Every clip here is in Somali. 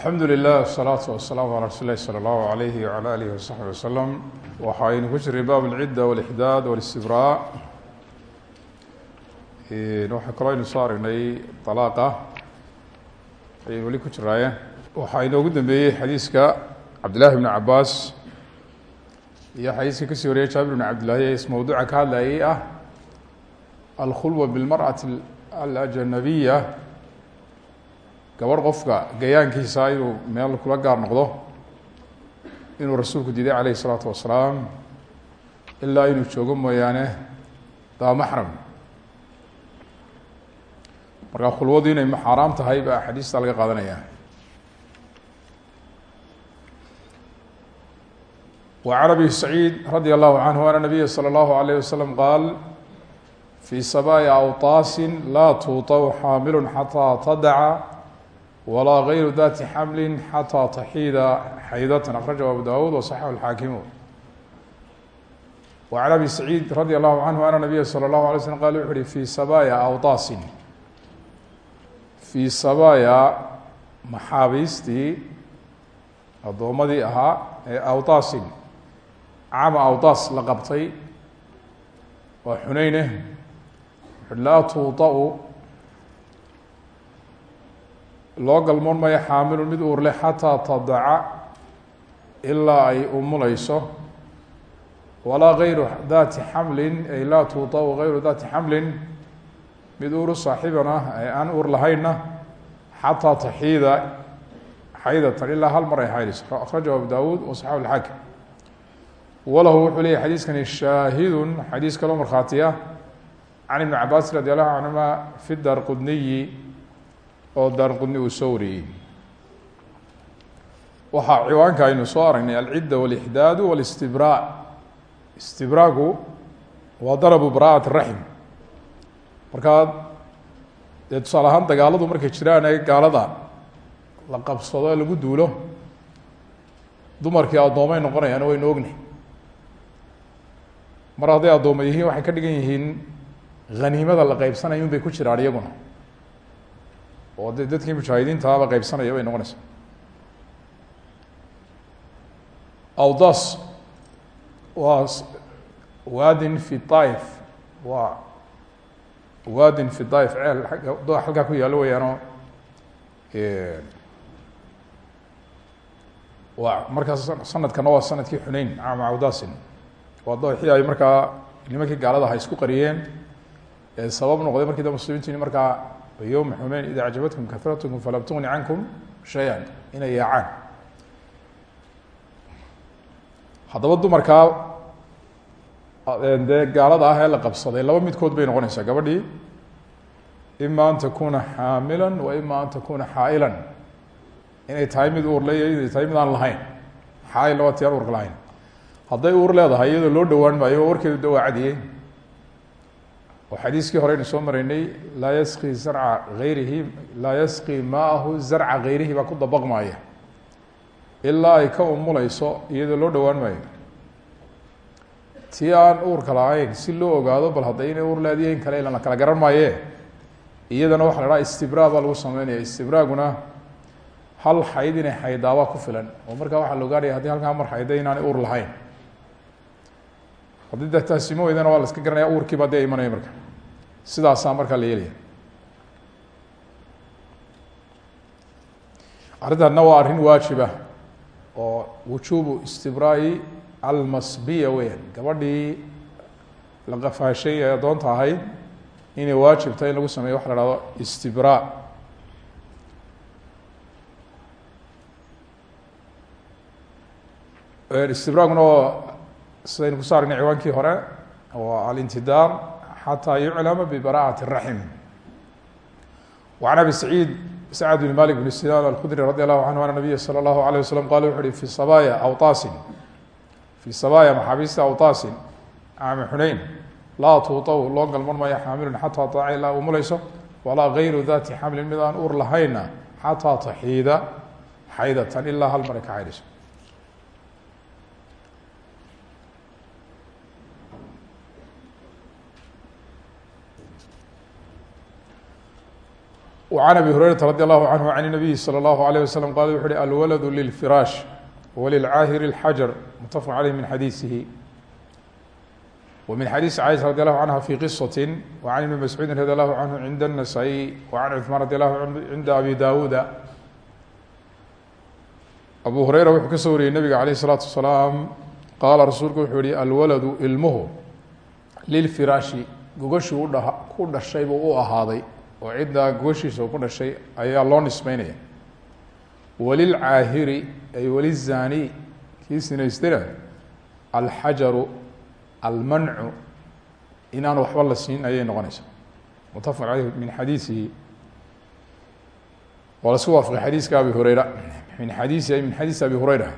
alxamdu lilah wsalaatu wasalaamu calaa rasuuli lahi sala allahu alayhi wala alihi wasaxbi wasalam waxaynu ku jiray baab alcidda walixdaad walistibraa waxaa kaloo aynu soo aragnay alaaqa ayaynu weli ku jiraaye waxaa inoogu dambeeyey xadiiska cabdillahi bni cabaas iyo xadiiska ka sii wariyay jaabir bn cabdillahi ee mawduuca ka hadlayay ah. Alkhulwa bilmarأati alajanabiya gabadh qofka gayaankiisa inuu meel kula gaar noqdo inuu rasuulku diiday calayh الsalaatu wasalaam ilaa inuu joogo mooyaane daa maxram markaa khulwadu inay xaaraam tahay baa axaadiista laga qaadanaya وعن أبي سعيid radي الlه عanه أن النبya slى الlه عليه وsلم qاal في sabايا أwطاas laa tuuطw xاamil xatىa tadca وlaa غayr dati xml xatىa تaxiida xaydaة أخرaجه أبو dawud وصxح الxاakم وعن أbي سعيid radي الlه عanه أن النبya slى الlه عليه وsلم qal wuxu uhi في sabايا أwطاas fii sabايا maxaabiistii addoomadii ahaa ee awطaasin cama awdaas la qabtay waa xuneyne laa tuuطa-u loo galmoon maayo xaamilun mid uur leh xataa tadaca ilaa ay umulayso. Walaa gayru daati xamlin ay laa tuutaau gayru daati xamlin. Mid uuru saaxiiban ah ee aan uur lahaynna xataa taxiida xaydatan ilaa hal mar ay xaydhayso akrajahu abu daawuud wasaxabu lxaakim walahu wuxuu leeyahy xadiiskani shaahidun xadiis kaloo markhaati can ibni cabaasin radi allahu canhuma fi daar oo daar qudni uu soo wariyey. Waxaa ciwaanka aynu soo aragnay alcidda walixdaadu walistibraa. Istibraagu waa darabu bara'at raxim markaa dee tusaale ahaan dagaaladu markay jiraan ee gaalada la qabsado lagu duulo dumarkii addoomay noqonayaan waynu ognay mar hadday addooma yihiin waxay ka dhigan yihiin haniimada la qeybsanaya un bay ku jiraan iyaguna oo de dadkii mujaahidiintaaba qeybsanaya bay noqonaysaa awdas waa waadin fi daif waa waadin fi daif ceel agga halkaa ku yaallo weyaano waa markaas sanadkana waa sannadkii xuneyn caama awdasin waa dooxii ay nimankii gaalada ha isku qariyeen ee sabab noqday markii da muslimiintu markaa yowma xuneyn ida acjabatkum karatkum falam tugni cankum shay-an inay yaacaan haddaba dumarkaa dee gaalada ah ee la qabsaday laba midkood bay noqonaysaa gabadhii ima an takuna xaamila wa ima an takuna xaa'ilan inay tahay mid uur leeya inay tahay mid aan lahayn xaail waa ti aan uurka lahayn hadday uur leedahay iyadoo loo dhowaan maayo warkeedu da waa cadiyey oo xadiiskii hore aynu soo maraynay laa yaski zarca hayrihi laa yaski maahu zarca hayrihi baa ku dabaqmaaya ilaa ay ka umulayso iyadoo loo dhowaan maayo. Tii aan uurka lahayn si loo ogaado bal hadda inay uur leediyo in kale ilan la kala garan maaye. Iyadana waxa la dhaha istibraa lagu sameynaya istibraaguna hal xayd inay ku filan. Oo markaa waxaa la ogaanaya haddii halkaa mar xayda inaanay uur lahayn. Haddii de taasimo weydana waa la iska garanaya uurkiiba dee imanaya marka sidaasaa markaa la yeelaya arrintanna waa arrin waajiba oo wujuubu istibraa'i almasbiya weyaan gabadhii la qafaashay ee addoonta ahayd inay waajibta in lagu sameeyo waxa la hahdo istibraa istibraaguna oo sidaynu kuso aragnay ciwaankii hore waa alintidaar xataa yuclama bibara'ati الraxim وعan abi saciid sacd bn malik bn sinan alkhudri radi allahu canhu an nabiya salى اllahu alيه waslm qala wuxu uhi fi sabaya awطaasin fi sabaya maxaabiista awطaasin caami xuneyn laa tuuطaw loo galman maayo xaamilun xataa taaca ilaa umulayso walaa gayru dati xamlin mid aan ur lahayna xataa taxiida xaydatan ilaa hal mara ka xaydhayso وعن أbي هuريرaةa رضي الله عنه عن النبي صلى الله عليه وسلم qال وxu uhi الولد للفراش وللعاهر الحجر متفق عليه من xadيiثihi ومن xadيiث cائشha رضي الله عنها في قصة وعن بن مسعوudi رضي الله عنه عند النسائي وعن عثمان رضي الله عنه عnda أbي dاوuda أbو هريرة wuxuu ka soo wariyey نبga عليه الصلاaةu وسلاaم qaala rasuulku wuxuu yihi alwaladu ilmuhu lilfiraashi gogashii udha ku dhashay buu u ahaaday oo ciddaa gogashiisa ku dhashay ayaa loo nisbeynaya walilcaahiri ay walizaani kii sinaystana alxajaru almancu inaan waxba la siin ayay noqonaysa mutafaq aleyh min xadiisihi. Waa lasku waafaqay xadiiska abi hureyra min xadiisi ay min xadiisi abi hureyra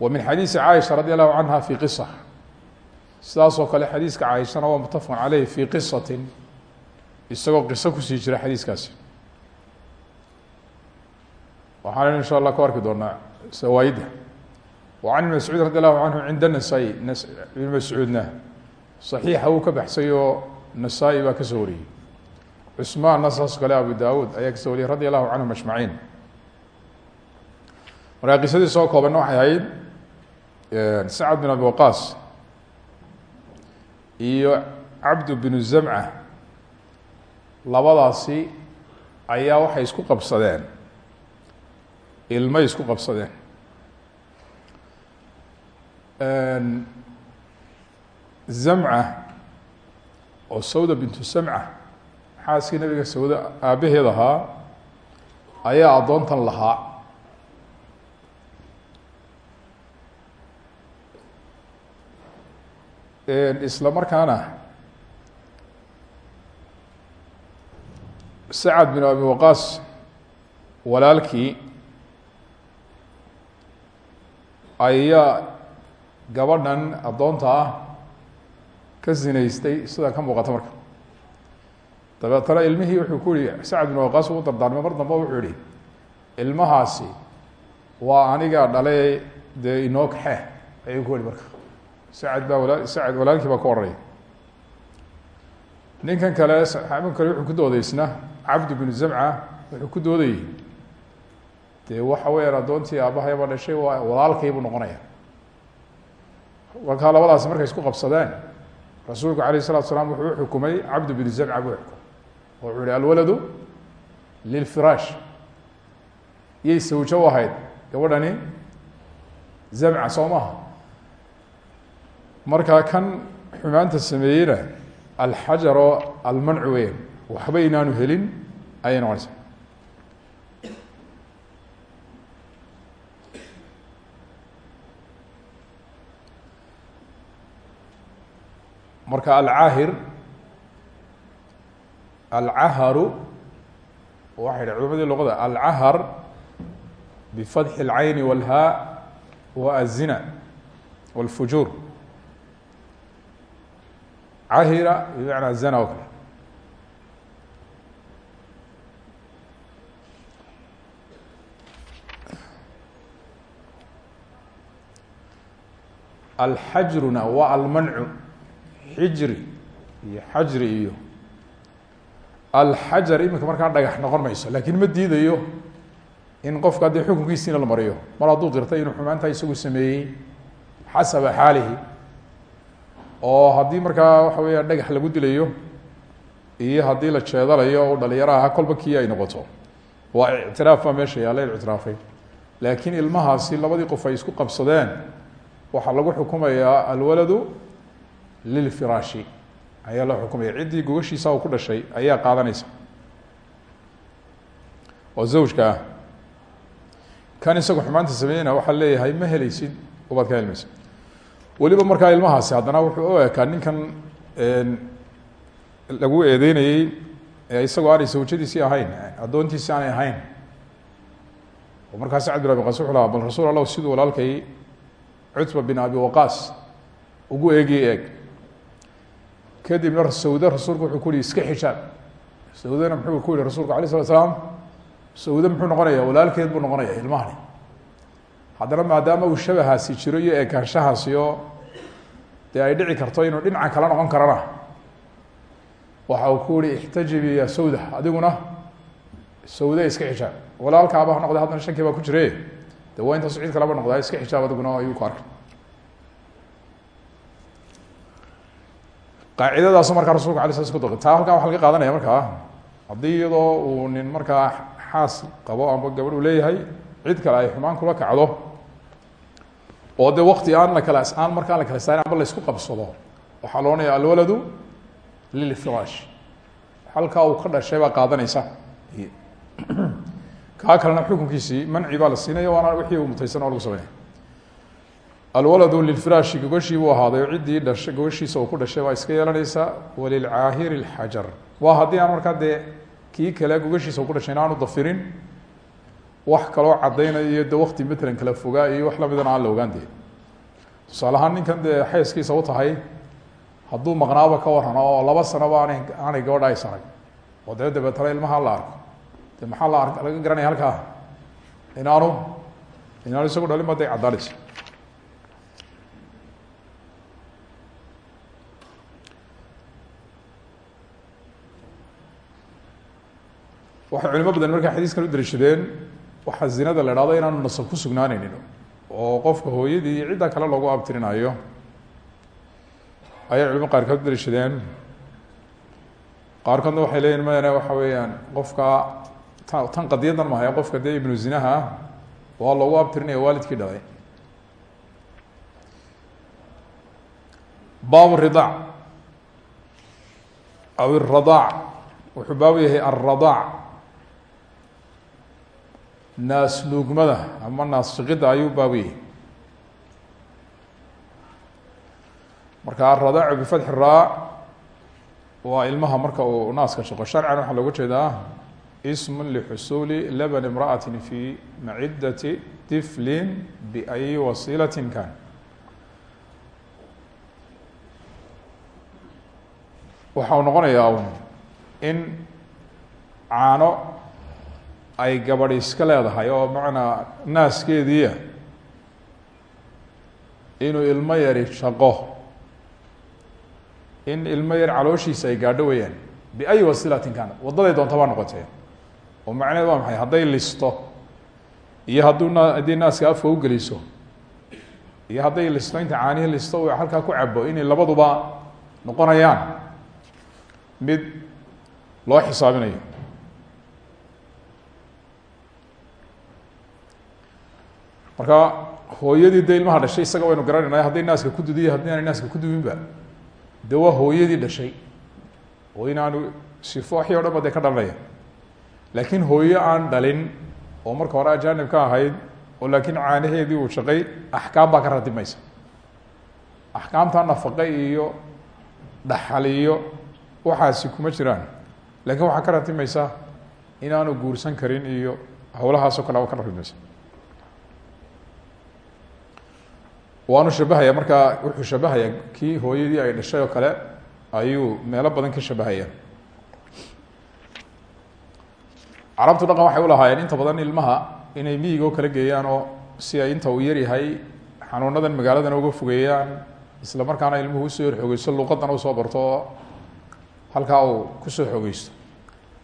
wa min xadiisi caaisha radi allahu canha fi qisa sidaasoo kale xadiiska caaishana waa mutafaq caleyh fi qisatin isagoo qiso ku sii jira xadiiskaasi. Waxaan insha allah ku arki doonaa sawaaidda wa can ibn mascuud radi allahu canhu cinda nasaa-i. Ibn mascuudna. Saxiixa ka baxsay oo nasaa-i baa ka soo wariyey. Cusmaanna saas kale abu daawuud ayaa ka soo wariyey radi allahu canhum ajmaciin. Markaa qisadii soo koobanna waxay ahayd sacad bin abi waqaas iyo cabdu binu zamca labadaasi ayaa waxay isku qabsadeen. Ilmay isku qabsadeen. Zamca oo sawda bintu samca xaaskii nabiga sawda aabbaheed ahaa ayaa addoontan lahaa. Isla markaana sacad bin abi waqaas walaalkii ayaa gabadhan addoonta ah ka sinaystay sida ka muuqata marka. Dabeetana ilmihii wuxuu ku yihi sacad bin waqaas uu dardaarmay. Mar damba wuxuu yihi ilmahaasi waa aniga dhale dee inoo kaxe ayuu ku yihi marka. Sacad baa wala sacad walaalkii baa ka oranaya ninkan kale saxaabin kale wuxuu ku doodaysna cabdu binu zamca wuxuu ku doodayey dee waxa weyaan addoontii aabahayba dhashay waa walaalkay buu noqonaya. Markaa labadaasi markay isku qabsadeen rasuulku alayh الsalatu salaam wuxuu uxukumay cabdu binu zamca buu xukumay oo wuxuu yihi alwaladu lilfiraash. Yay sawjo u ahayd gabadhani zamca soo maha markaa kan xumaanta sameeyeyna alxajaro almancu weyan waxba inaanu helin ayay noqonaysa marka alcaahir alcaharu waxay dha culimadii luqada alcahar bifatxi اlcayni wاlhaa wa azina wاlfujuur cahira bimacnaa zana oo kale Alxajruna waa almancu xijri iyo xajri iyo. Alxajar iminka markaa dhagax noqon mayso laakiin ma diidayo in qofka haddii xukunkiisiina la mariyo. Mar hadduu qirtay inuu xumaanta isagu sameeyey xasaba xaalihi oo haddii markaa waxa weya dhagax lagu dilayo iyo haddii la jeedalayo o dhalinyaro aha kolba kii ay noqoto. Waa ictiraaf baa meesha yaalla laakiin ilmahaasi labadii qof ay isku qabsadeen waxaa lagu xukumayaa alwaladu lilfiraashi. Ayaa loo xukumaya. Ciddii gogashiisa u ku dhashay ayaa qaadanaysa. Oo zawjka. Kan isagu xumaanta sameeyeyna waxaa leeyahay ma helaysid ubaad ka helmaysa. Weliba markaa ilmahaasi haddana wuxuu u ekaa ninkan lagu eedeynayey isagoo aanay sawjadiisii ahayn addoontiisi aanay ahayn. Oo markaa sacd bin lahaa bal rasuul allah siduu walaalkay cutba bin abi waqaas ugu eegii eeg. Kadibna sawde rasuulku wuxuu ku yihi iska xijaab. Sawdena muxuu ku yihi rasulku alay slat slaam sawde muxuu noqonaya walaalkeed buu noqonaya ilmahani. Haddana maadaama uu shabahaasi jiro iyo ekaanshahaasi oo dee ay dhici karto inuu dhinaca kala noqon karana waxa uu ku yihi ixtajibi ya sawda adiguna sawde iska xijaab. Walaalkaaba ha noqday haddana shaki baa ku jire de waa intaas cid noqdaa iska xijaab adiguna ayuu ku arkay qaacidadaas markaa rasulka ala sla da taa halkaa waxa laga qaadanaya markaa haddii iyadoo uu nin markaa xaas qabo amba gabadh uu leeyahay cid kale ay xumaan kula kacdo oo de wakti aan la kala aan markaan la kala saarin amba laysku qabsado waxaa la ohanaya alwaladu lilfiraash halkaa uu ka dhashay baa qaadanaysa kaa kalena xukunkiisii manci baa la siinaya waana wixii uu mutaysan oo lagu sameynaya alwaladu lilfiraashi gogashii buu ahaaday oo ciddii dhashay gogashiisa uu ku dhashay baa iska yeelanaysa walilcaahiri lxajar waa haddii aan markaa dee kii kale gogashiisa uu ku dhashay in aanu dafirin wax kaloo caddaynaya iyo de wakti matalan kala fogaa iyo wax lamidana aan la ogaan dee. Tusaale ahaan ninkan dee xeeskiisa u tahay hadduu maqnaaba ka warrano oo laba sanoba aanay aanay gabadha ay sarag ilmaha la arko de maxaa la laga garanaya halkaa. Inaanu inaanu isagu dhalin ba day caddaanaysa waxay culimo badan markaa xadiiskan u daliishadeen waxaa zinada la idhahdo inaanu nasab ku sugnaaneynin oo qofka hooyadii iyo cidda kale loogu abtirinayo ayay culimo qaarkood u daliishadeen qaarkoodna waxay leeyihiin mayane waxa weeyaan qofka tan qadiyadan mahay qofka dee ibnu zinaha ah waa loogu abtirinaya waalidkii dhalay. Baab ridaac aw iradaac wuxuu baabu yahay alradaac naas nuugmada ama naas shiqidda ayuu baabu yahay. Marka aradaacu bifatxi raa waa ilmaha marka uu naaska shaqo. Sharcan waxaa looga jeedaa ism lxusuuli laban imra'ati fi macidati tiflin biayi wasiilatin kan. Waxa uu noqonayaa un in caano ay gabadh iska leedahay oo macnaa naaskeediia ah, inuu ilmo yari shaqo in ilmo yar calooshiisa ay gaadho weyaan biayi wasiilatin kan waddaday doontaba ha noqotee oo macneed waa maxay? Hadday listo iyo hadduu na haddii naaska afka u geliso iyo hadday listo inta caanihii listo uu halkaa ku cabo inay labaduba noqonayaan mid loo xisaabinayo. Marka hooyadii dee ilmaha dhashay isaga waynu garanayna hadday naaska ku dudiya haddii aanay naaska ku dubinba de waa hooyadii dhashay. Oo inaanu sifo waxii o dhan ba dee ka dhalanaya laakiin hooyo aan dhalin oo marka hore ajaanib ka ahayd oo laakiin caanaheedii uu shaqay axkaam baa ka ratimaysa. Axkaamta nafaqe iyo dhaxal iyo waxaasi kuma jiraan. Laakiin waxaa ka ratimaysa inaanu guursan karin iyo howlahaasoo kale waa ka ratimaysa. Waanu shabahaya markaa wuxuu shabahayaa kii hooyadii ay dhashay oo kale ayuu meelo badan ka shabahaya carabtu dhaqan waxay u lahaayeen inta badan ilmaha inay miyiga oo kala geeyaan oo si ay inta uu yaryahay xanuunadan magaaladana uga fogeeyaan isla markaana ilmuhu u soo horxogeysto luuqadana u soo barto oo halkaa uu ku soo xogeysto.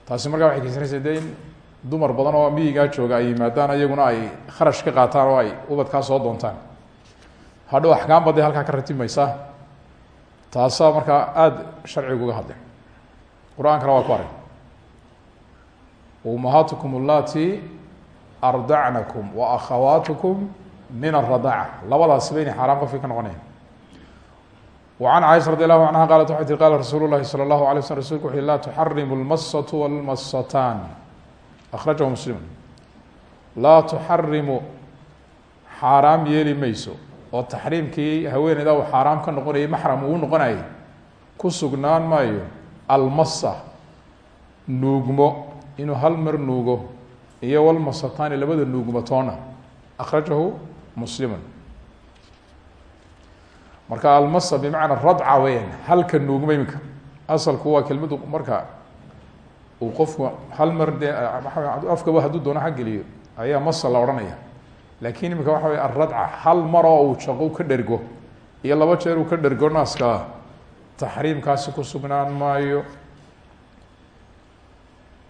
Taasi markaa waxay keensanaysa de in dumar badan oo miyigaa jooga ay yimaadaan iyaguna ay kharash ka qaataan oo ay ubadkaa soo doontaan. Hadhow axkaam ba dee halkaa ka ratimaysa taasaa markaa aada sharciga uga hadlay qur'aankana waa ku arag umahaatukum allati ardacnakum wa akhawaatukum min aradaaca labadaasi ba inay xaaraan qofkii ka noqonaya wa can caaisha radi allahu canha qalat waxay tii qala rasuulu llahi salى allahu alay slm rasulku wuxu laa akhrajahu muslimu laa tuxarimu xaaraam yeeli mayso. Oo taxriimkii haweeneyda uu xaaraam ka noqonayay maxram uu noqonayay. Ku sugnaan maayo almasa nuugmo inuu hal mar nuugo iyo walmasataani labada nuugmo toona. Akhrajahu muslimu marka almasa bimacna radca weyaan halka nuugmo iminka asalku waa kelmadu marka uu qofku hal mar dee afkaba hadduu doono xaggeliyo ayaa masa la odhanaya. Laakiin imika waxa wey alradca hal maroo uu jaqo ka dhergo iyo laba jeer uu ka dhergo naaskaa taxriimkaasi ku sugnaan maayo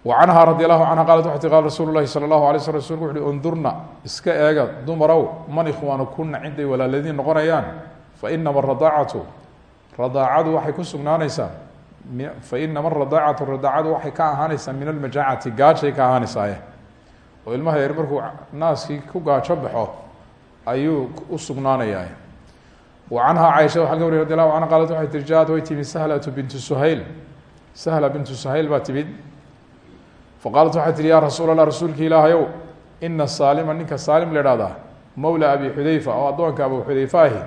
wa canha radi allahu canha qalat waxay ti qala rasuulu lahi sala rasulku wuxu undurna iska eega dumarow man ikhwaanu kuna cinday walaaladiin noqonayaan. Fainama aradaacatu radaacadu waxay ku sugnaanaysaa. Fainama aradaacatu radaacadu waxay ka ahaanaysaa min almajaacati gaajay ka ahaanaysaaye oo ilmaha yar markuu naaskii ku gaajo baxo ayuu u sugnaanayaa. Wa canha caaisha waxa laga wariy canha qalat waxay tii ja-ad way timi sahlatu suhayl. Sahla bintu suhayl baa timid faqaalat waxay tihi ya rasuul allah rasuulki ilaahayow ina saalima ninka saalim la ihahdaa mowla abi xudayfa oo addoonka abu xudayfa ahi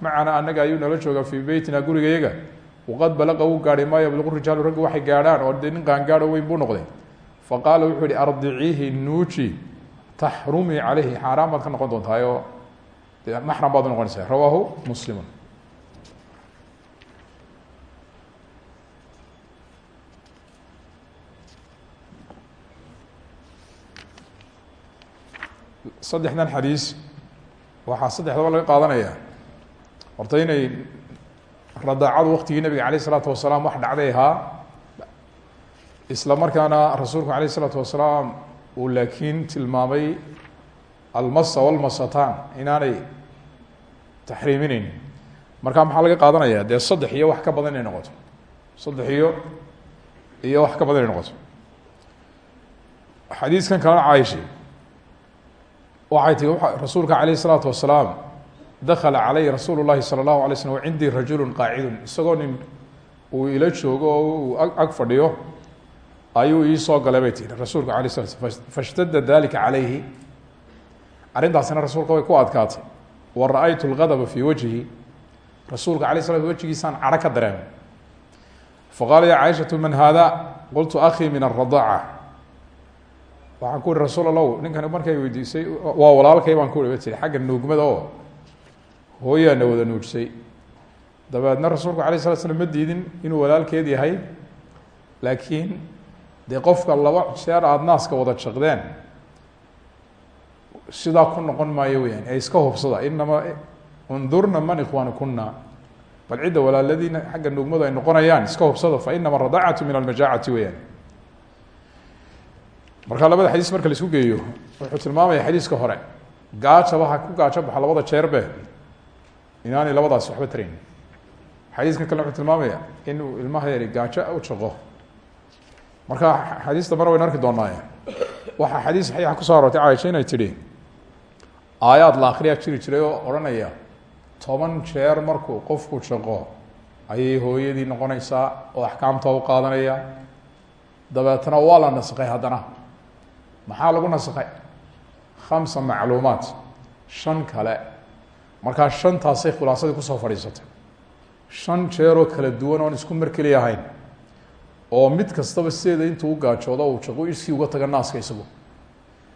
macana anaga ayuu nala jooga fii beytina gurigayaga waqad balaqa wuu gaadhay maa yabliqu rijaalu raggu waxay gaadhaan oo dee nin qaangaadho weyn buu noqday faqaala wuxuu yihi ardiciihi nuuji taxrumii caleyhi xaaraan baad ka noqon doontahay oo de maxram baad unoqonaysaa rawaahu muslimun saddexdan xadiis. Waxaa saddexdaba laga qaadanaya horta inay radaacadu waktigii nabiga alayh isalaatu wasalaam wax dhacday ahaa isla markaana rasuulku alayh isalaatu wasalaam uu laakiin tilmaamay almasa walmasataan inaanay taxriiminayn marka maxaa laga qaadanaya dee saddex iyo wax ka badan inay noqoto. Saddex iyo iyo wax ka badan inay noqoto. Xadiiskan kalena caaisha waxay tii rasuulka calayh isalaatu wasalaam dakala caley rasuulu llahi sala allahu alay slm wcindii rajulun qaacidun isagoo nin uu ila joogo oo uu ag fadhiyo ayuu ii soo galay bay tihi rasuulka alay slat fashtada dalika calayhi arrintaasina rasuulka way ku adkaatay wa ra'aytu lgadaba fii wajhi rasuulka alay sla wajigiisaan cadho ka dareemay faqaala ya caaishatu man haada qultu akii min aradaaca waxaan ku uhi rasuul allow ninkani markay weydiisay waa walaalkay baan ku ui tii xagga nuugmada oo hooyaana wada nuujsay dabeedna rasuulku alay slat slam ma diidin inuu walaalkeed yahay laakiin dee qofka laba jeer aada naaska wada jaqdeen sidaa ku noqon maayo weyaan ee iska hubsada. Inama undurna man ikhwaani kuna bal cidda walaaladiina xagga nuugmadu ay noqonayaan iska hubsada fa inama radacatu min almajaacati weyaan marka labada xadiis marka la isku geeyo wuxuu tilmaamaya xadiiska hore. Gaaja waxa ku gaajo baxa labada jeerbe. Inaanay labadaasi waxba tarayn xadiiskan kale wuxuu tilmaamaya inuu ilmaha yari gaajo u jaqo. Marka xadiis dambana waynu arki doonaaye waxaa xadiis saxiixa ku soo aroortay caaisha inay tidhi aayaad la akriyaa jiri jiray oo odhanaya toban jeer markuu qofku jaqo ayay hooyadii noqonaysaa oo axkaamta u qaadanaya. Dabeetna waa la nasakay haddana maxaa lagu nasakay khamsa macluumaat. Shan kale. Markaa shantaasay khulaasadii ku soo fadhiisatay. Shan jeeroo kala duwan oon isku mar keli ahayn. Oo mid kastaba sideeda intuu u gaajoodo uu jaqo iskii uga taga naaska isagu.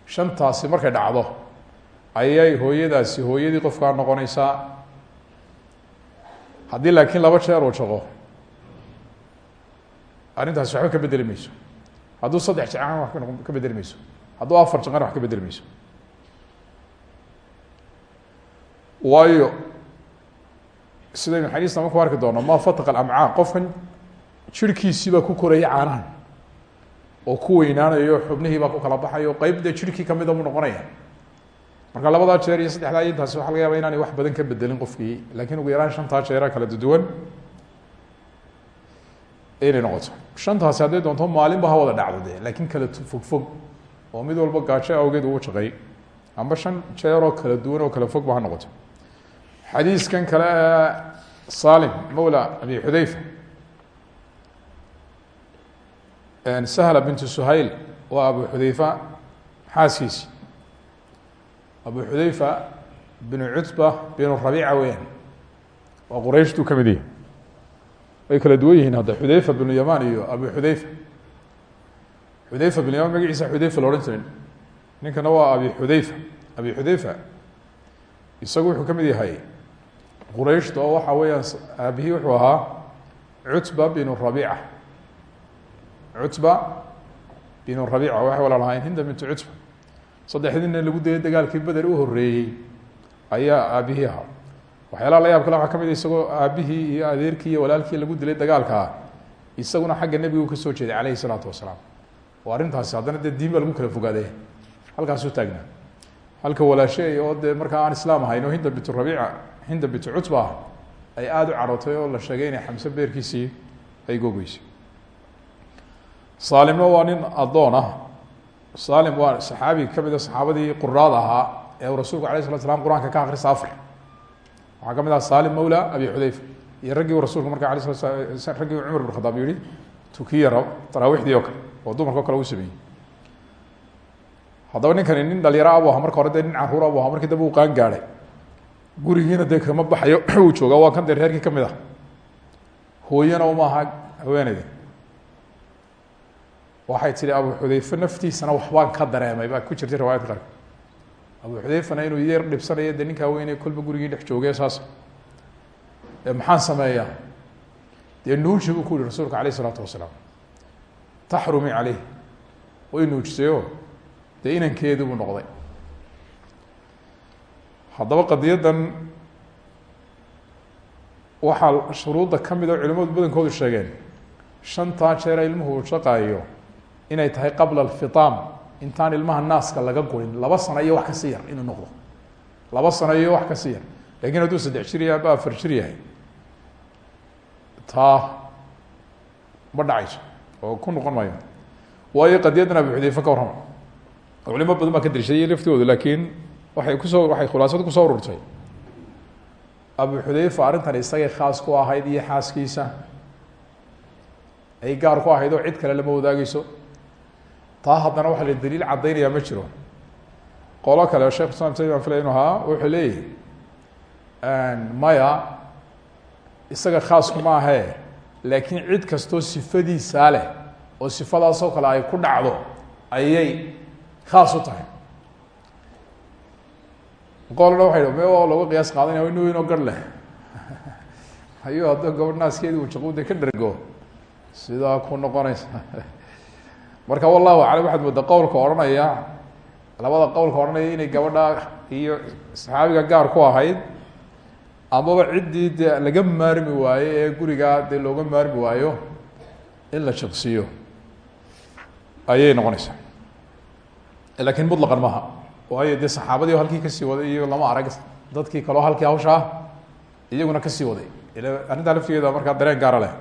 Shantaasi markay dhacdo ayay hooyadaasi hooyadii qofkaa noqonaysaa. Haddii laakiin laba jeer uu jaqo arrintaasi waxba ka bedeli mayso. Hadduu saddex jecana wax ka bedeli mayso hadduu afar jaqana wax ka bedeli mayso. Waayo sidaynu xadiis dama ku arki doono ma fataq alamcaa qofkan jirhkiisiibaa ku koraya caanahan oo ku weynaanayo xubnihii baa ku kala baxayo qeyb dee jirhkii kamida marka labadaa jeer iyo saddexdaa intaasi waxa laga inaanay wax badan ka bedelin qofkii laakiin ugu yaraan shantaa jeera kala duwan inay noqoto. Shantaasi hadday doonto maalinba ha wada dhacdo de laakiin kala fog fog oo mid walba gaajo awgeed uu shaqey amba shan jeeroo kala duwan oo kala fogba ha noqoto. Xadiiskan kale ee salim mawla abi xudayfa. Sahla bintu suhayl waa abu xudayfa xaaskiisi abu xudayfa binu cutba binu rabiica weyaan waa qurayshtuu ka mid yahi way kala duwan yihiin hadda xudayfa binu yaman iyo abu xudayfa xudayfa binu yaman magaciisa xudayfa la odhan jirin ninkana waa abi xudayfa. Abi xudayfa isagu wuxuu ka yahay qurayshta oo waxa weeyaan aabihii wuxuu ahaa cutba binu rabiica cutba binu rabiica waxay walaal ahaayeen hinda bintu cutba. Saddexdiina lagu dayay dagaalkii beder u horeeyey ayaa aabihii ahaa. Waxyaalaha la yaab kale waxaa ka mid isagoo aabihii iyo adeerkii walaalkii lagu dilay dagaalkaa isaguna xagga nebigu ka soo jeeday caleyhi salaatu wasalaam arrintaasi haddana dee diin baa lagu kala fogaadee. Halkaasuu taagnaa halka walaashe oo dee markaa aan islaam ahayn oo hinda bintu rabiica hinda bintu cutba ah ay aada u carootay oo la sheegay inay xamse beerkiisii ay googeysay saalimna waa nin addoon ah. Waa saxaabi ka mid a saxaabadii ahaa ee uu rasuulku alay slat slam qur'aanka ka akrisa afar. Waxaa ka mid aha salim mawla abi xudayfa iyo raggii u rasulku marka ala sla raggii cumar bin khadaab yihi tukiya taraawiixdii oo kale oo dumarka kale u sameeyey. Haddaba ninkani nin dhalinyaro abu aha marka hore dee carruur abu aha markii dambe uu qaan gaadhay gurigiina dee kama baxayo uu jooga waa kan dee reerkii ah. Hooyana uma aha haweeneyda waxay tihi abu xudayfe naftiisana waxbaan ka dareemay baa ku jirtay riwaayadka qaarka abu xudayfana inuu yeer dhibsanayo dee ninkaa weyne gurigii dhex joogay saas. Ee maxaan sameeyaa? Dee nuuji ku yihi rasuulka alayh isalaatu wasalaam taxrumi caleyh way nuujisayo dee inankeedii buu noqday. Haddaba qadiyaddan waxaa shuruudda ka oo culimadu badankoodu sheegeen shantaa jeera ilmuhu uu inay tahay qabla alfitaam intaan ilmaha naaska laga gurin laba sano iyo wax ka sii yar inuu noqdo. Laba sano iyo wax ka sii yar. Lakin hadduu saddex jir yahay aba afar jir yahay. Taa ma dhacayso oo ku noqon maayo. Waayo qadiyaddan abu xudayfe ka warrama. Culimo badan baa ka dariishadayy laftoodu laakiin waxay ku soo waxay khulaasadu ku soo ururtay. Abu xudayfa arrintan isagay khaas ku ahayd iyo xaaskiisa. Ay gaar ku ahayd oo cid kale lama wadaageyso taa haddana waxaa la daliil caddaynaya ma jiro. Qolo kale shekh islam taymiya filay inu ahaa wuxuu leeyahy maya isaga khaasku ma ahee laakiin cid kastoo sifadiisaa leh oo sifadaasoo kale ay ku dhacdo ayay khaas u tahay. Qolna waxay me looga qiyaas qaadanaya inu inoo gar leh. Ayuu hadduu gabadh naaskeedi uu jaquuda ka dhergo sidaa ku noqonaysa. Marka wallahu aclam waxaad moodaa qowlka odhanaya labada qowlka odhanaya inay gabadha iyo saxaabiga gaar ku ahayd amaba ciddii dee laga maarmi waayo ee gurigaa dee looga maarmi waayo in la jaqsiiyo ayay noqonaysaa. Lakin mutlaqan maha waayo dee saxaabadii halkii ka sii waday iyo lama arag dadkii kaleo halkii hawsha ah iyaguna ka sii waday. Ila arrintaa laftigeeda markaa dareen gaara leh.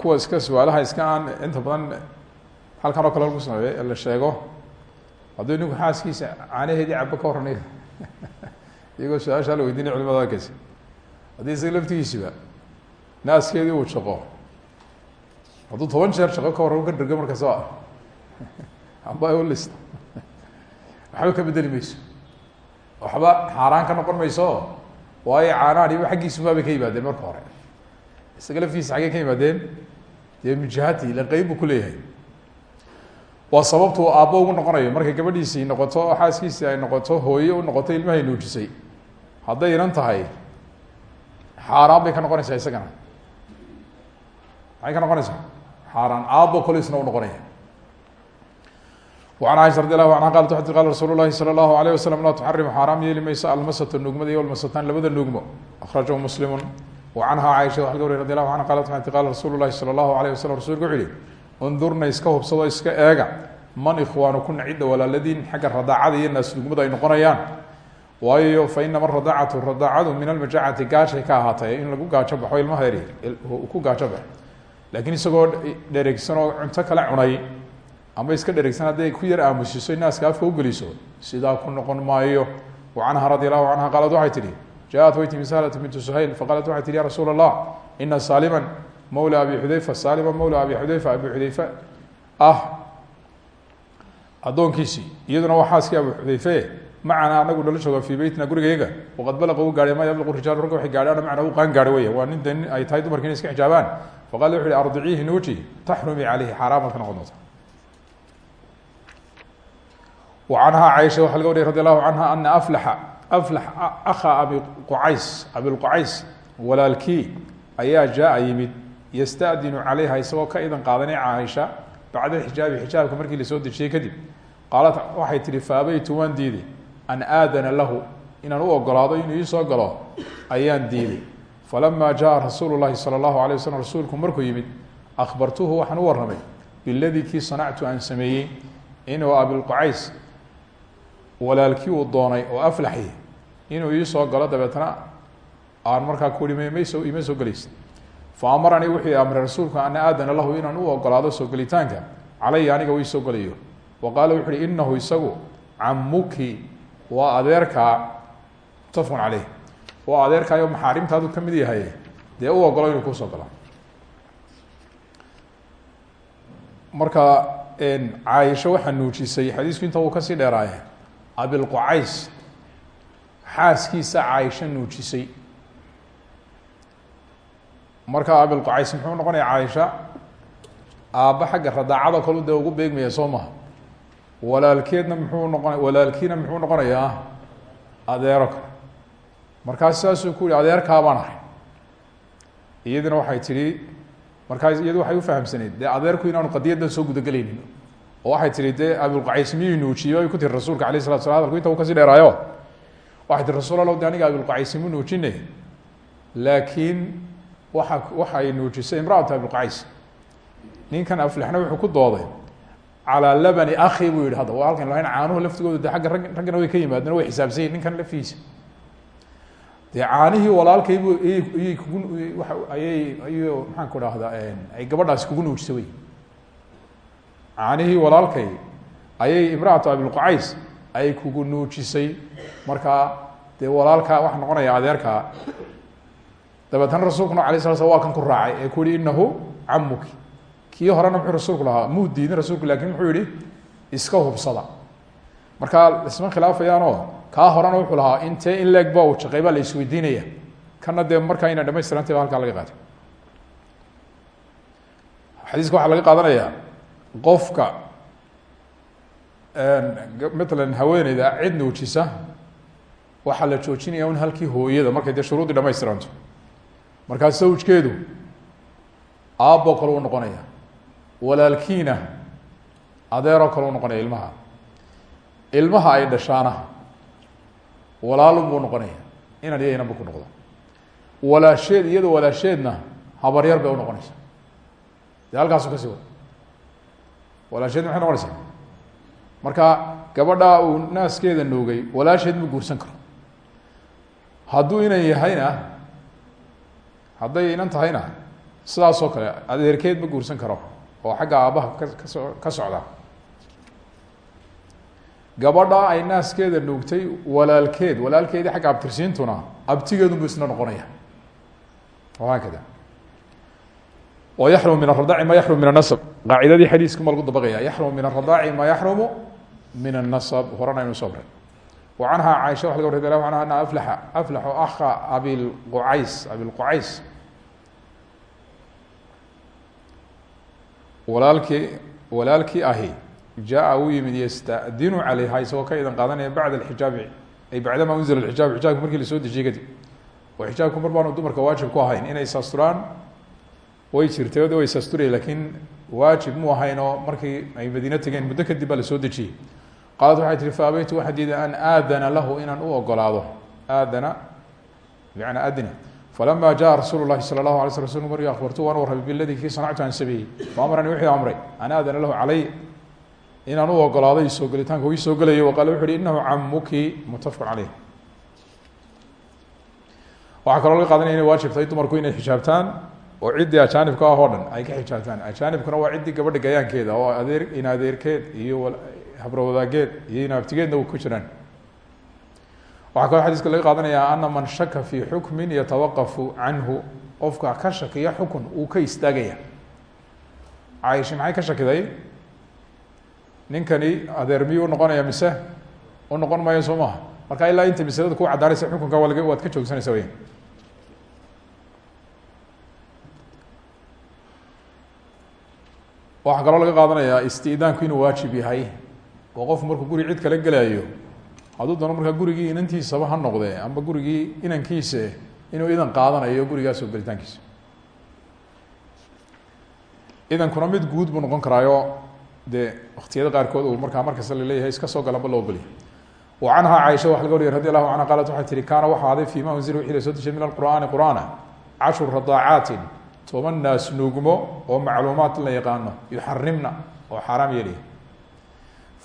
Kuwa iska su'aalaha iska aan inta badan halkan oo kale lagu sameeyo la sheego hadduu ninku xaaskiisa caanaheedii cabo ka warranay iyagoo su'aashaa la weydiinay culimada arkeysa haddii isaga laftigiisiba naaskeedii uu shaqo hadduu toban jeer shaqo ka warran ka dhergo markaas a amba list waxba ka bedeli mayso. Waxba xaaraan ka noqon mayso. Waayo caanahan iba xaggiisumaa bay ka yimaadeen marka hore. Isaga laftiisa xaggey ka yimaadeen dee mijahati ila qeyb buu kuleeyahay waa sababtuu aabbo ugu noqonayo markay gabadhiisii noqoto xaaskiisii ay noqoto hooye u noqoto ilmahay nuujisay hadday inan tahay xaaraan bay ka noqonaysaa isagana maxay ka noqonaysaa xaaraan aabbo kolisna u noqonaya وعن عائشة رضي الله عنها قالت وxat qال رsuل الlahi صلى الله عليه وسلم laa تxariم xaaraam yeeli mayso almasة nuugmada iyo almasatan labada nuugmo أخرaجه مسلم وعنها عائشة wa ka wariy رضي الله عنها qالت وxat qال رsuل الlahi صلى الله عليه وسلم rasulku wuxu yihi undurna iska hubsado iska eega. Man ikhwaanukuna cidda walaaladiin xagga radaacada iyo naasnugmadu ay noqonayaan. Waayo fa inama radaacatu radaacadu min almajaacati gaashay ka ahaatay. In lagu gaajo baxo ilmaha eri ku gaajo bax laakiin isagoo dhereegsan oo cunto kale cunay ama iska dhereegsan hadday ku yar aamusiso in naaska afka ugeliso ku noqon maayo. Wacanha radi allahu canha qaalad waxay tihi jaaat way timi sahlatu bintu suhayl faqaalat waxay tihi ya rasuula allah ina mawla abi xudayfa saalim mawla abi xudayfa abi xudayfa. Ah addoonkiisii iyaduna waa xaaskii abu xudayfe macanaa anagu dhalashooda fii beytina gurigayaga waqad balaqa u gaadhay maa yablaqu rijaal ragga waxay gaadhaan macnaa u qaan gaadho weya waa ninta nin ay tahay dumarka inay iska xijaabaan faqala wuxu uhi ardiciihi nuuji taxrumi caleyhi xaaraam baad ka noqon doonta. Wa canhaa caisha waxaa laga wariyay radi allahu canha ana aflaxa aflax akha abi qucays abilqucays walaalkii ayaa jaa yimid ystadinu calayha isagoo ka idan qaadanay caaisha bacda xijaabi xijaabka markii la soo dejiyey kadib qaalad waxay tihi faabeytu waan diiday an aadana lahu inaan u ogolaado inuu iisoo galo ayaan diiday falama jaa rasuulu lahi salى اllahu alay waslm rasuulku markuu yimid akhbartuhu waxaan u warramay biladii kii sanactu aan sameeyey inuu abilqucays walaalkii uu doonay oo aflaxi inuu iisoo galo dabeetna aan markaa ku ihi mso ima soo gelaysa fa amaranii wuxuu amray rasuulku ana aadana lahu inaan u ogolaado soo gelitaanka calaya aniga uu isoo gelayo wa qaala wuxu uhi inahu isagu camuki waa adeerkaa mutafaqun caleyh waa adeerkaayo maxaarimtaadu ka mid yahay dee u ogolo inuu ku soo galo marka caaisho waxaa nuujisay xadiisku inta uu ka sii dheeraaye abilqucays xaaskiisa caaisho nuujisay marka abilqucays muxuu noqonaya caaisha aabba xagga radaacada kalu dee ugu beegmaya soo walaalkeedna muxuu noqona walaalkiina muxuu noqonayaa adeero kale. Markaas saasuu ku yihi adeerkaabaan ahay. Iyadina waxay tidhi markaas iyadu waxay ufahamsaneyd dee adeerku inaanu qadiyaddan soo gudagelaynin oo waxay tihi dee abilqucays miyuu nuujiyo ay ku tiri rasuulka alayh salatu sla hadalku inta ka sii dheeraayo. Waxay tihi rasul allow de aniga abilqucays mu nuujine laakiin waa waxay nuujisay imraatu abilqucays ninkan aflexna wuxuu ku dooday calaa labani akhi buu yihi hadda. Waa halkan lahayn caanuhu laftigooda de rag raggana way ka yimaadeen way xisaabsanyihin ninkan laftiisa. Dee caanihii walaalkaybu iyay kugu ayay ay maxaan ku dhahdaa ay gabadhaasi kugu nuujisa wey. Caanihii walaalkay ayay imraatu abilqucays ay kugu nuujisay. Markaa dee walaalkaa waxa noqonaya adeerkaa dabeetana rasuulkuna alay sala slam waa kan ku raacay ee ku inahu camuki kii horena muxuu rasuulku lahaa muu diidin rasuulku laakiin muxuu yihi iska hubsada. Markaa isma khilaafayaanoo kaa horena wuxuu lahaa intee in leeg ba uu jaqay baa la isweydiinaya kana dee markaa ina dhamaystirantay ba laga qaatay. Xadiiska waxaa laga qaadanaya qofka matalan haweeneyda cid nuujisa waxaa la joojinaya un halkii hooyada markay dee shuruuddii dhamaystiranto markaa sawjkeedu aabbo kale u noqonaya walaalkiina adeeroo kale u noqonaya ilmaha. Ilmaha ay dhashaana walaalun buu noqonaya inan iyo inan bu ku noqdo. Walaasheed iyado walaasheedna habaryar bay unoqonaysa dee halkaasu ka sii wada? Walaasheed maxay noqonaysaa? Marka gabadhaa uu naaskeeda noogay walaasheed ma guursan karo. Hadduu inan yahayna hadday inan tahayna sidaas oo kale adeerkeed ma guursan karo oo xagga aabbaha ka kaso ka socda. Gabadha ay naaskeeda nuugtay walaalkeed walaalkeedii xagga abtirsiintuna abtigeedunbu isna noqonaya. Haakada oo yaxrumu min aradaaci ma yaxrum min anasab qaacidadii xadiiska ma lagu dabaqaya. Yaxrumu min aradaaci ma yaxrumu min anasab horena aynu soo wa canha caaisha waxa laga warradi lahu anha ana aflaxa aflaxu akha abilqucays abilqucays walaalkii walaalkii ahi jaa uu yimid yastadinu calayha isagoo ka idan qaadanaya bacda alxijaabi ay bacdama unzila alxijaab xijaabki markii la soo dejiyey kadib oo xijaabku mar baanu dumarka waajib ku ahayn inay sasturaan way jirtay way sasturaya lakiin waajib mu ahayn oo markii ay madiine tegeen muddo kadib baa la soo dejiyey qaalat waxay tihi faabeytu waxaa diiday an aadana lahu inaan u ogolaado. Aadana bmacnaa adna falama jaa rasuul sala اlahu ala sl rasulku markuu akhbartu waan warrabay biladii kii sanactu aan sameeyey. Waamarani wixii amray an aadana lahu calay inaan u ogolaado i soo gelitaanka ii soo gelaya waqaale wuxu uhi inahu camuki muttafaqu caleyh waxaa kaloo laga qaadanaya inay waajibtahay dumarku inay xijaabtaan oo ciddii ajaanibka ah oo dhan ay ka xijaabtaan. Ajaanibkuna waa ciddii gabadha gayaankeeda oo adeer in adeerkeed iyo habrawadaaggeed iyo in abtigeedna ku jiraan. Waxaa kaloo xadiiska laga qaadanaya ana man shaka fii xukmin yatawaqafu canhu qofka ka shakiya xukun uu ka istaagaya. Caaisha maxay ka shakiday? Ninkani adeer miyuu unoqonaya mise? U noqon maayo soo maha marka ilaa inta maslada ku caddaanaysa xukunka waa waad ka joogsanaysa weya waxaa kaloo laga qaadanayaa istidaanku inuu waajib yahay oo qofku markuu guri cid kala gelayo hadduu doono markaa gurigii inantiisaba ha noqdee amba gurigii inankiise inuu idan qaadanayo gurigaasoo gelitaankiisa idankuna mid guud buu noqon karaayo dee waktiyada qaarkood uu markaa markasta la leeyahay iska soo galanba loo ogolya wa canha caaisha waxa laga wariya radi allahu canha qaalat waxay tihi kaana waxa aday fima unzila wixii la soo dejiyay min alqur'aani qur'aana cashru oo macluumaat la yaqaano yuxarimna oo xaaraam yeelaya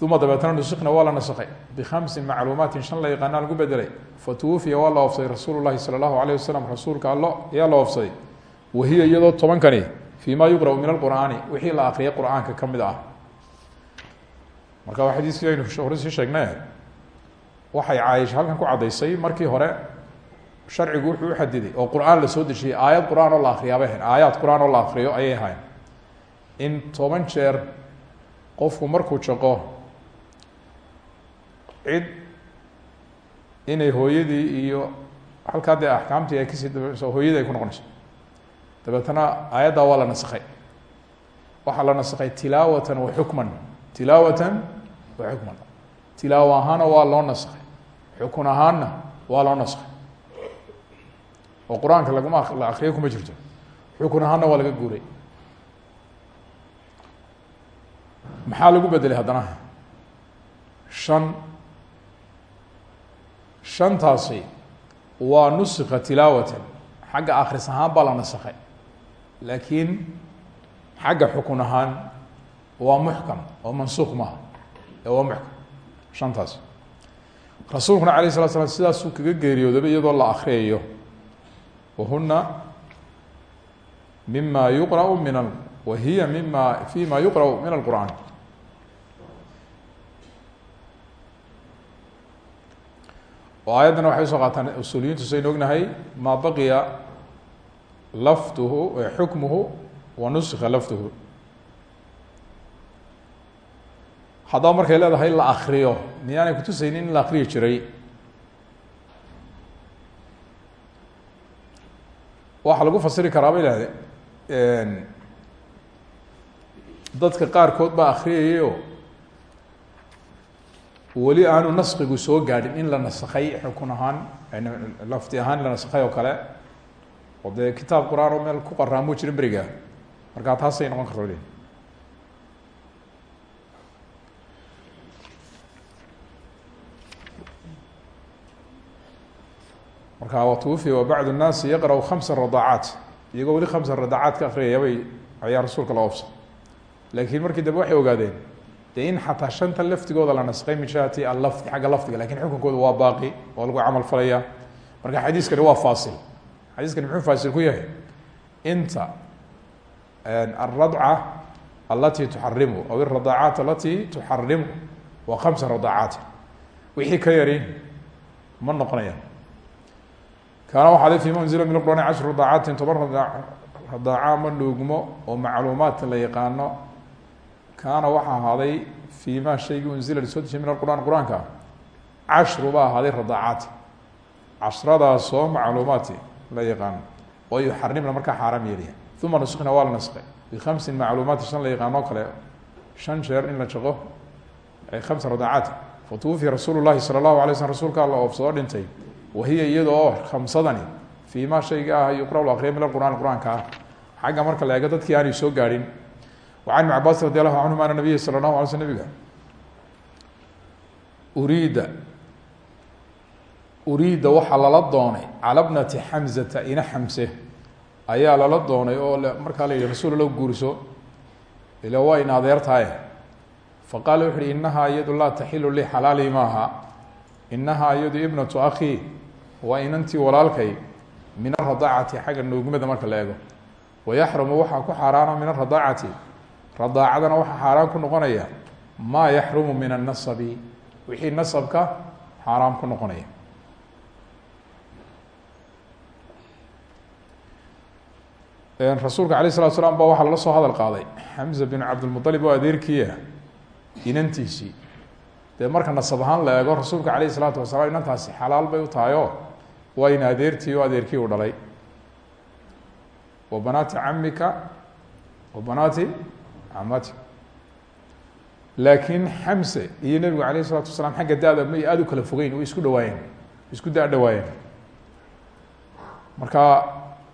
uma dabeetna nusikna waa la nasakay bikhamsin macluumaatin shan la yaqaana lagu bedelay fatuwufiya waa la oofsaday rasuulu lahi sala allahu alayh wasalam rasuulka allo ayaa la oofsaday wahiya iyadoo tobankani fii ma yuqra min alqur'aani wixii la akriyay qur'aanka ka mid ah. Marka xadiiskii aynu hore sii sheegnay waxay caaisha halkan ku caddaysay markii hore sharcigu wuxuu uxadiday oo qur'aan la soo dejiyey aayad qur'aan oo la akriyaabay ahayn aayaad qur'aan oo la akriyo ayay ahayn cid inay hooyadii iyo halkaa dee axkaamtii ay ka sii dabayso hooyadii ay ku noqonayso. Dabeetna aayaddaa waa la nasakay waxaa la nasakay tilaawatan wa xukman. Tilaawatan wa xukman. Tilaawo ahaana waa loo nasakay xukun ahaanna waa loo nasakay oo qur'aanka laguma la akriyo kuma jirto. Xukun ahaanna waa laga guuray. Maxaa lagu bedelay haddana? Shan shantaasi waa nusika tilaawatan xagga akris ahaan baa la nasakay laakiin xagga xukun ahaan waa muxkam oo mansuuq maaha. Ee waa muxkam shantaas rasuulkuna alayh salatu slam sidaasuu kaga geeriyoodaba iyadoo la akriyayo wahuna mima yuqra min wa hiya mima fi ma yuqra min alqur'an oo aayaddana waxay u soo qaataan usuuliyiintu saynu ognahay maa baqiya lafduhu xukmuhu wa nuska lafduhu. Haddaba markay leedahay la akriyo miyaanay kutusaynin in la akriyi jiray. Waxaa lagu fasiri karaa bay ihahdeen dadka qaarkood baa akriyayayo weli aanu naskigu soo gaadhin in la naskay xukun ahaan lafdi ahaan la naskay oo kale oo dee kitaab qur'aan oo meel ku qaraamu jirin beriga. Markaa taasay noqon karta l markaa watuufiya wa bacdu nnaasi yaqra' khamsa radaacaat iyagoo weli khamsa radaacaad ka akriyaya bay ayaa rasuulka la oobsa laakiin markii dambe waxay ogaadeen de in xataa shanta laftigooda la naskay min jihati allafdi xagga lafdiga laakiin xukunkooda waa baaqi oo lagu camal falaya. Marka xadiiskani waa faasil. Xadiiskani muxuu faasil ku yahay? Inta alradca alati tuxarimu aw iradaacaat alati tuxarimu waa khamsa radaacaat. Wixii ka yari ma noqonayaan. Kaana waxaade fima unzila min qur'aani cashru radaacatin toban radaaca ma nuugmo oo macluumaadka la yaqaano kaana waxaa ahaaday fii ma shaygii unzila la soo dejiyay min alqur'aan. Qur'aanka cashru ba ahaaday radaacaati cashradaasoo macluumaati la yaqaano oo yuxarimna markaa xaaraam yeelaya uma nuskna waa la naskay bikhamsin macluumaati shan la yaqaano o kale. Shan jeer in la jaqo khamsa radaacaati fatuwufiya rasuulu llahi sala allahu alay slm rasuulka alla oofsadoo dhintay. Wahiya iyada oo khamsadani. Fii ma shayga ah yuqra la akriya min soo gaadhin وعن بن عbاس رضي الله عنهma أن النبي صلى الله علي sل نبga uriida uriida waxaa lala doonay calى bnati xamزata ina xamse ayaa lala doonay oo markaa la yihi rasuul lo guurso ila waa in adeertahay faqaala wuxu uhi inahaa iyadu laa taxilu lii xalaali maaha inahaa iyadu ibnaةu akhi waa inantii walaalkay min الradaacati xagga nuugmada marka la eego wayaxrumu waxaa ku xaaraana min الradaacati radaacadana waxaa xaaraan ku noqonaya maa yaxrumu min الnasabi wixii nasabka xaaraam ku noqonaya rasuulka alayه الsلatu slam ba waxaa lala soo hadal qaaday xamza bin cabdilmuطalib oo adeerkiia inantiisii dee marka nasab ahaan la eego rasuulka alayه الsalaatu wasalaam inantaasi xalaal bay u tahay o waa in adeertii oo adeerkii u dhalay wa banaati camika wa banaati amati laakiin xamse iyo nebigu alayh الsalatu wasalaam xagga da-da may aada u kala fogeyn way isku dhawaayeen isku da dhawaayeen. Marka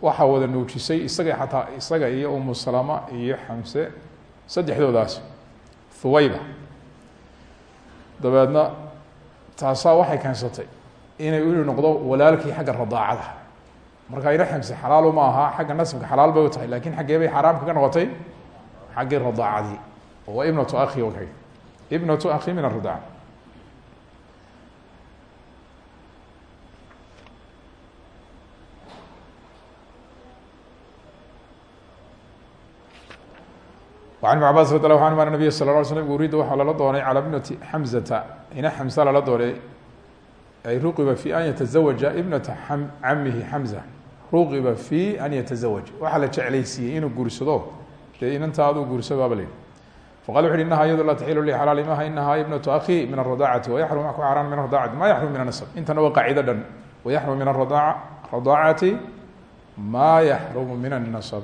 waxaa wada nuujisay isaga xataa isaga iyo umu salama iyo xamse saddexdoodaas. Thuwayba. Dabeedna taasaa waxay keensatay inay inuu noqdo walaalkii xagga radaacada. Marka ina xamse xalaalu ma aha xagga nasbka xalaal bay u tahay laakiin xaggee bay xaaraam kaga noqotay xaggii radaacadii oo ibnatu akhi okay ibnatu akhi min aradaaca an ibn cabas radi allahu anhum an nabiya sal la sl urida waxaa lala doonay calى bnati xamzata ina xamsa lala doonay ay ruqiba fi an yatazawaja ibnata camihi xamza ruqiba fi an yatazawaj waxaa la jeclaysiiyey inuu guursado dee inanta aduu guursadaaba la yihi faqala wuxu uhi inaha iyado laa taxilu li xalaal imaha inaha ibnatu akhi min aradacati wayaxrum ma ku xaaraan min aradacati ma yaxrum min anasb intana waa qaacido dhan wayaxrum min aradaaca radaacati ma yaxrumu min annasb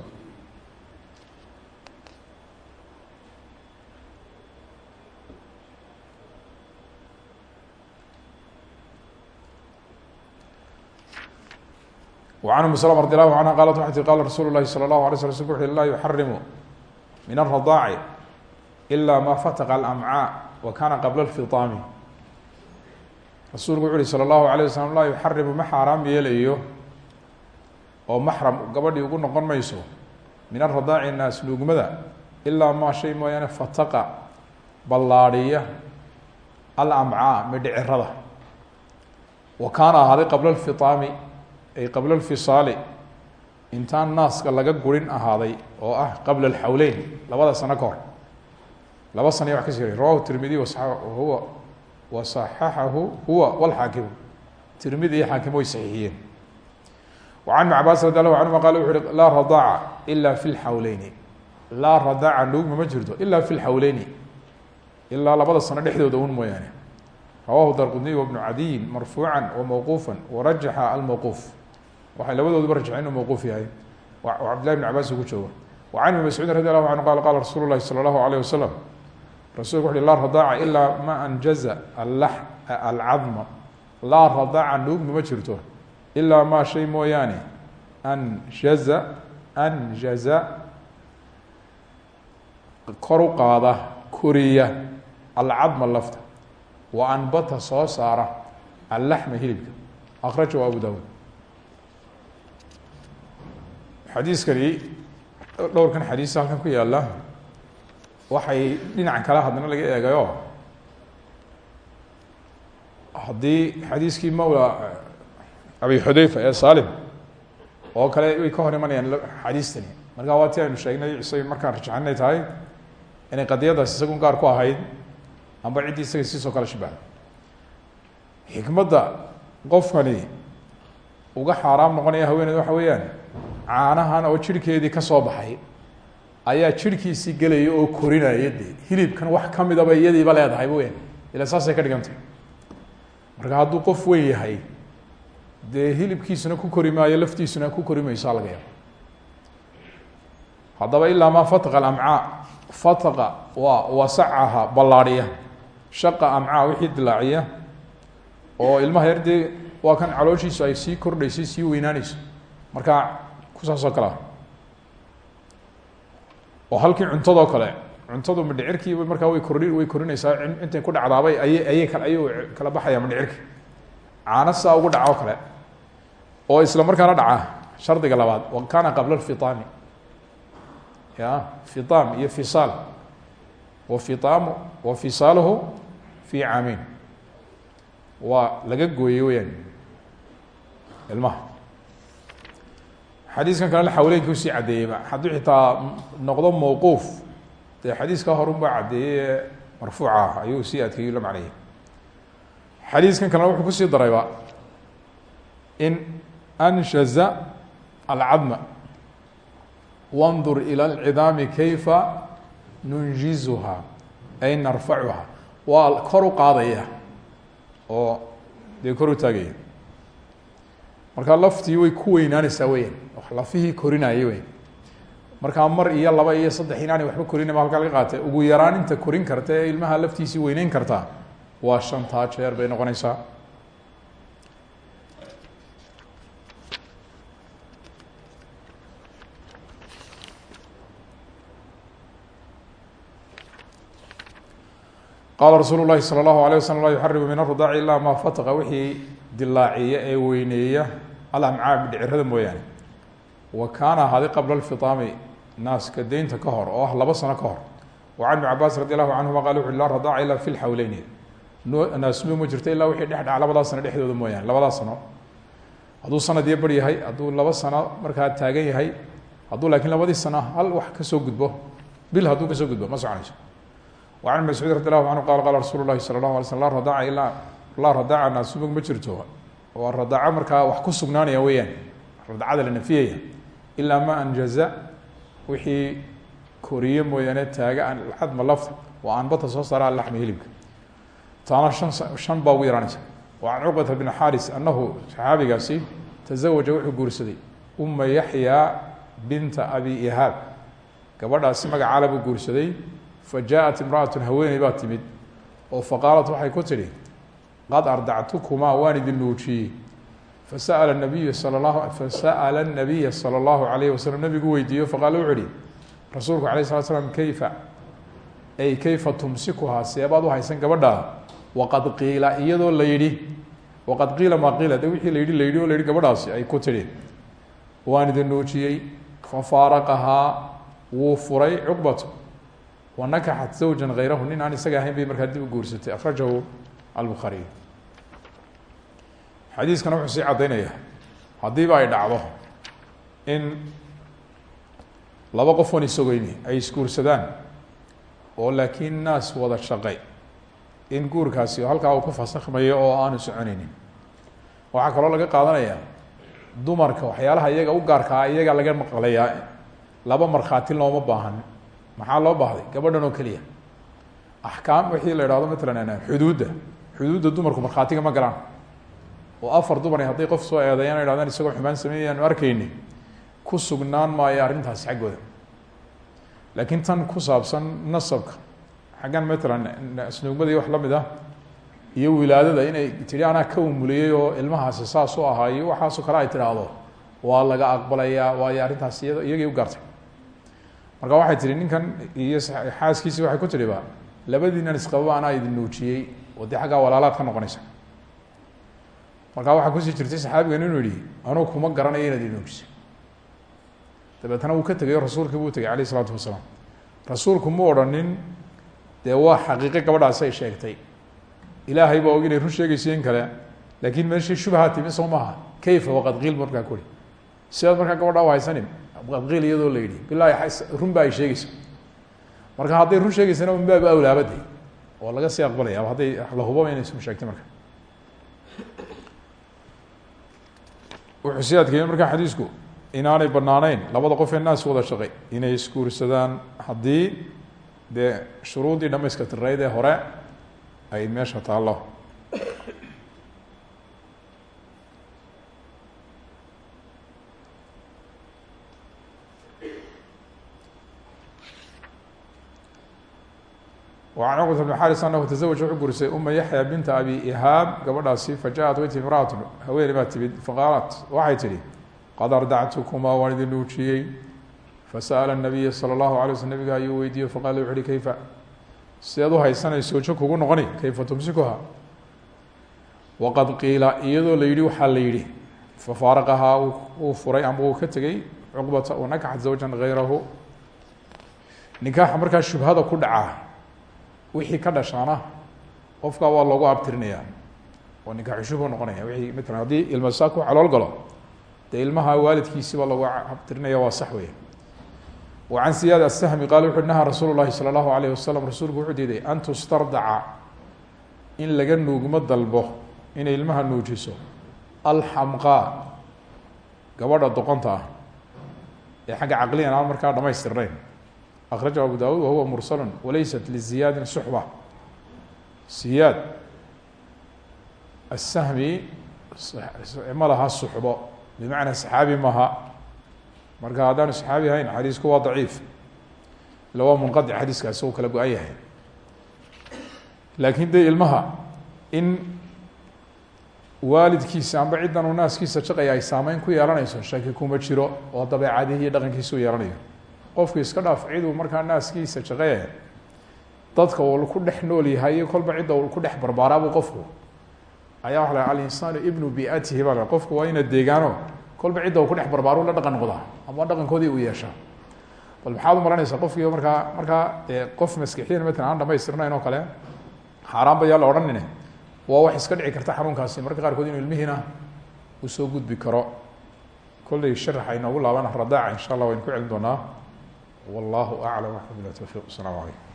وعن م سلم رضي الله عنها qالت waxay tii qala rasuul الlahi slى الlaه عليه sل rsulk وu laa yuxarimu min الرadاaci إlا ma fatqa الأmcاء وkana qabla الfiطaami rasuulku wuxu uhi slى الlahu عalيه waslم laa yuxarimu ma xaaraam yeelayo oo maxram gabadhii ugu noqon mayso min الradaaci naas nuugmada ilaa ma shay mooyaane fataqa ballaadhiya alamcaa midhicirada wa kaana ahaaday qabla الfiطaami ay qabla alfisaali intaan naaska laga gurin ahaaday oo ah qabla alxawleyn labada sano ka laba sana ya wax ka sii rawahu tirmidi huwa wasaxaxahu huwa walxaakimu tirmidi iyo xaakim way saxiixiyeen. Wacan ibn cabaas radi allahu qala wuxu uhi laa radaaca ila fi lxawleyni laa nuugma ma jirto ila fi lxawleyni ilaa labada sano dhexdooda un mooyaane. Rawahu darqudniy wabnu cadiyin marfuuca wamawquufa warajaxa almawquuf waxay labadooduba rajxeen inuu mawquuf yahay. Cabdillahi bn cabaas ugu jooga wacan ibn mascuudin radi allahu canhu qala qala rasuulu lahi sala allahu alayh wasalam rasulku wuxu uhi laa radaaca ilaa ma anjaza alcadma laa radaaca nuugma ma jirto ilaa maa shay mooyaane. Anjaza anjaza kor u qaada koriya alcadma lafta. Wa anbata soo saara allaxma hilibka. Akrajahu abu dawud xadiiskani dhowrkan xadiis halkan ku yaalla waxay dhinaca kale haddana laga eegayo. Haddii xadiiskii mawla abi xudeyfa ee salim oo kale way ka hor imanayaan xadiistani. Marka waa ti aynu sheegnay isay markaan rajaxan inay tahay inay qadiyadaas isagun gaar ku ahayd amba ciddii isaga siisoo kale shibahda xikmadda qofkani uga xaaraam noqonaya haweeneed waxa weeyaan caanahan oo jirhkeedii ka soo baxay ayaa jirhkiisii gelaya oo korinaya dee. Hilibkan wax kamidaba iyadiiba leedahay weyaan ila saasay ka dhigantay. Marka hadduu qof weyn yahay dee hilibkiisuna ku kori maayo laftiisuna ku kori maysaa laga yaaba haddaba ilaa maa fataqa alamcaa. Fataqa waa wasacaha ballaadhiya. Shaqa amcaa wixii dilaaciya oo ilmaha yar waa kan calooshiisu ay sii kordhayso sii weynaaneyso marka kusaasoo kale ah oo halkii cuntadoo kale cuntadu midhicirkiiba markaa way kordhi way korinaysaa. Intay ku dhacdaabay ayay ayay ayuu kala baxaya midhicirki caano saa ugu dhaca oo kale oo isla markaana dhaca shardiga labaad wa kana qabla alfitaami. Ya fitaam iyo fisaal. Wa fitaamu wa fisaaluhu fi caameyn waa laga gooyey weyaan ilmaha xadiiskan kalena xawleynka u sii caddeeyeyba hadduu xitaa noqdo mawquuf dee xadiiska horun baa caddeeyey ee marfuuca ah ayuu sii adkeeyu la macnayay xadiiskan kalena wuxuu ku sii darayba in anshaza alcadma. Wandur ilى اlcidaami kayfa nunjizuha ay narfacuha. Waa kor u oo dee kor u markaa laftii way ku weynaanaysaa weyaan lafihii korinaya weyan markaa mar iyo laba iyo saddex inaanay waxba korinaba halkaa laga qaatay ugu yaraan inta korin karta ee ilmaha laftiisii weyneyn kartaa waa shantaa jeer bay noqonaysaa qaala rasuulu lahi salى اllahu alيه waslm laa yuxarimu min arudaci ilaa ma fataqa wixii dilaaciya ee weyneeya alamcaa midhicirada mooyaane. Wa kaana ahaaday qabla lfitaami naaska deynta ka hor oo ah laba sano ka hor. Wa can ibni cabaas radi allahu canhuma qala wuxu laa radaaca ilaa fi lxawleyni naasnimo ma jirto ilaa wixii sano dhexdooda mooyaane labadaa sano. Hadduu sanad iyo bar yahay hadduu laba sano markaa taagan yahay hadduu laakiin labadii sano hal wax ka soo gudbo bil hadduu ka soo gudbo ma soconayso. Wa can mascuud radi qala qala rasuulu lahi sala allahu alay laa radaaca ilaa laa radaaca naasnimo ma waa radaaco markaa wax ku sugnaanaya weeyaan radacada la nafiyaya ilaa ma anjaza wixii koriye mooyaane taaga cadma lafta waa aanbata soo saara alaxmi hilibka. Taana shan shan baa ugu yaraanaysa. Wa can cuqbata bn xaris anahu saxaabigaasi tazawaja wuxuu guursaday uma yaxyaa binta abi ihaab gabadhaasi magacaala buu guursaday fa jaaءat imraأatu haweeney baa timid oo faqaalat waxay ku قد ardactukumaa waan idin nuujiyey fasala nabiyu sal lahu fasa'ala nabiya sala allahu alayhi wasalam nabigu weydiiyo faqaala wuxu uhi rasuulku alayh slat slam kayfa ay kayfa tumsikuhaa seebaad uhaysan gabadhaada waqad qiila iyadoo la yihi waqad qiila maa qiila de wixii la yihi la yidhi oo la yihi gabadhaasi ay ku tidhi waan idin nuujiyey fafaaraqahaa wuu furay cuqbatu wa nakaxat zawjan hayrahu nin aan isaga ahayn bay markaa dib albukhariy xadiiskana wuxuu sii caddaynaya haddiiba ay dhacdo in laba qof oon isogeyni ay isguursadaan oo laakiin naas wada shaqay in guurkaasi halkaa uu ku fasakhmayo oo aanu soconeynin waxaa kaloo laga qaadanaya dumarka waxyaalaha iyaga u gaarkaa iyaga laga maqlayaa laba markhaati looma baahan. Maxaa loo baahday? Gabadhan oo keliya. Axkaam wixii la idhahdo matalan xuduudda dumarku markhaatiga ma galaan. Oo afar dumari hadday qof soo eedeeyaan o ihahdaan isagoo xumaan sameeyayaanu arkayni. Ku sugnaan maayo arrintaasi xaggooda. Laakiin tan ku saabsan nasabka xaggan matalan snuugmada wax la mid ah iyo wilaadada inay tidhi anaa ka umuliyey oo saas u ahaa iyo waxaasoo kale ay tidhaahdo. Waa laga aqbalayaa waayo arrintaas iya iyagay u gaartay. Marka waxay tihi ninkan iyo xaaskiisii waxay ku tidhi ba labadiinan isqababa anaa idin nuujiyey oo dee xaggaa walaalaad ka noqonaysa. Markaa waxaa ku sii jirtay saxaabigan inuu yihi anugu kuma garanayo inaad idin nuujisay dabeetna wuu ka tegayo rasuulkii buu tegay alayh isalaatu wasalaam. Rasuulku mu odhanin dee waa xaqiiqe gabadhaasi ay sheegtay. Ilaahay baa og inay run kale laakiin meeshii shubha timi soo maaha. Kayfa? Waqad qiil markaa kuri sidaad markaa gabadha u haysanin qad qiil iyadoo la yidhi. Bilahi run ba ay sheegaysa. Marka hadday run sheegaysana un baaba awlaabade oo laga sii aqbalaya. Hadday la hubo inay sun sheegtay marka. Wuxuu sii adkeeyey markaa xadiisku inaanay banaaneyn labada qof ee naas wada shaqay inay isguursadaan haddii dee shuruudii dhamayska tirayd ee hore ay meesha taallo وعن cqبة بن xاris anhu تزawج wuxuu guurisay uma yaحyى binta abi ihaab gabadhaasi fajaءat way timi imraأat haweeney baa timid faqaalat waxay tihi qad ardactukumaa waan idin nuujiyey fasأla النabiya slى الlahu عalيه wasl nabiga ayuu weydiiye faqala wuxu uhi kayfa sideed u haysanayso jo kugu noqoni kayfa tumsikuha waqad qiila iyadoo la yihi waxaa la yihi fafaaraqahaa uu furay ama uu ka tegey cuqbata wanakaxat zawja غayrahu nikaaxa markaa shubhada ku dhacaa wixii ka dhashaana qofkaa waa loogu abtirinaya oo nikaaxu shubhu noqonaya. Wii mala haddii ilma saa ku calool galo dee ilmaha waalidkiisiba loogu abtirinaya waa sax weya wa can siyaad asahmi qaala wuxu nahaa rasuulu llahi salى اllahu alayh wasalam rasuulku an tustardaca in laga nuugmo dalbo inay ilmaha nuujiso. Alxamqaa gabadha doqonta ah. Ee xagga caqliyan aan markaa dhamaystirnayn akrajahu abu dawud wahuwa mursalu walaysat liziyaadin suxba siyaad asahmi ma laha suxbo bimacnaa saxaabi maha marka haddaanu saxaabi ahayn xadiisku waa daciif ila waa munqadic xadiiskaasi uu kala go-an yahay laakiin dee ilmaha in waalidkiisa amba ciddan uu naaskiisa shaqaya ay saameyn ku yeelanayso shaki kuma jiro oo dabeecadihi iyo dhaqankiisa u yeelanayo qofku iska dhaaf ciduu markaa naaskiisa shaqee dadka uu ku dhex nool yahay kolba cidda uu ku dhex barbaaraabuu qofku. Ayaa waa la alinsaanu ibnu biatihi baa qofku waa ina deegaano kolba cidda u ku dhex barbaaru la dhaqan noqdaa ama dhaqankoodii uu yeeshaa bal maxaad umaranaysaa qofkii markaa markaa qof maskixiyan matalan aan dhamaystirnayn oo kale xaaraan ba yaa la odhanine. Waa wax iska dhici karta xanuunkaasi marka qaarkood inuu ilmihiina uu soo gudbi karo. Kolley sharaxa inoogu laaban radaaca insha allah waynu ku celin doonaa wallahu aclam waxabilah tawfiq asalamu calaykum